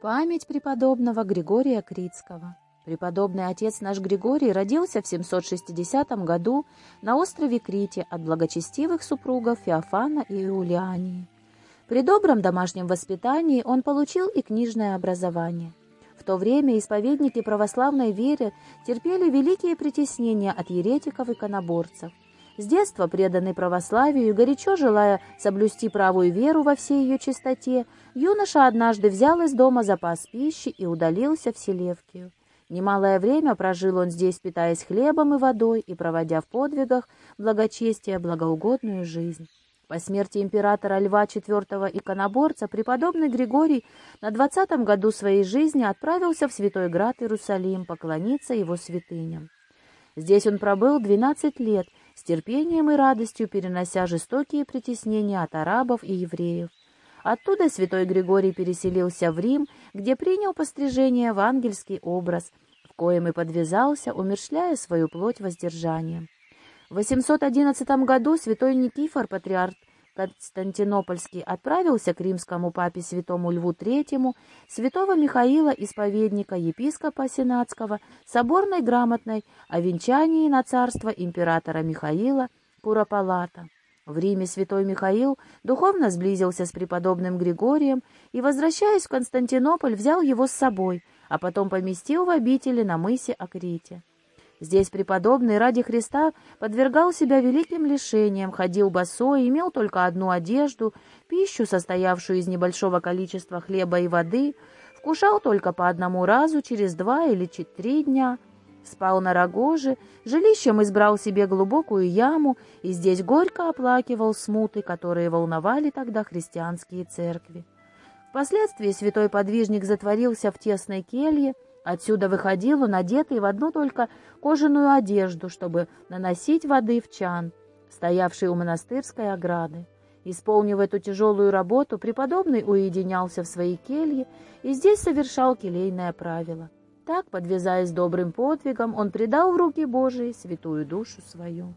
Память преподобного Григория Критского. Преподобный отец наш Григорий родился в 760 году на острове Крите от благочестивых супругов Феофана и Иулиании. При добром домашнем воспитании он получил и книжное образование. В то время исповедники православной веры терпели великие притеснения от еретиков и коноборцев – с детства преданный православию и горячо желая соблюсти правую веру во всей ее чистоте, юноша однажды взял из дома запас пищи и удалился в Селевкию. Немалое время прожил он здесь, питаясь хлебом и водой и проводя в подвигах благочестия благоугодную жизнь. По смерти императора Льва IV иконоборца преподобный Григорий на двадцатом году своей жизни отправился в Святой Град Иерусалим поклониться его святыням. Здесь он пробыл 12 лет с терпением и радостью перенося жестокие притеснения от арабов и евреев. Оттуда святой Григорий переселился в Рим, где принял пострижение в ангельский образ, в коем и подвязался, умершляя свою плоть воздержанием. В 811 году святой Никифор, патриарх Константинопольский отправился к римскому папе святому Льву III, святого Михаила, исповедника, епископа Сенатского, соборной грамотной о венчании на царство императора Михаила Куропалата. В Риме святой Михаил духовно сблизился с преподобным Григорием и, возвращаясь в Константинополь, взял его с собой, а потом поместил в обители на мысе Акрите. Здесь преподобный ради Христа подвергал себя великим лишениям, ходил босой, имел только одну одежду, пищу, состоявшую из небольшого количества хлеба и воды, вкушал только по одному разу через два или три дня, спал на рогоже, жилищем избрал себе глубокую яму и здесь горько оплакивал смуты, которые волновали тогда христианские церкви. Впоследствии святой подвижник затворился в тесной келье, Отсюда выходил он, одетый в одну только кожаную одежду, чтобы наносить воды в чан, стоявший у монастырской ограды. Исполнив эту тяжелую работу, преподобный уединялся в своей келье и здесь совершал келейное правило. Так, подвязаясь добрым подвигом, он предал в руки Божии святую душу свою.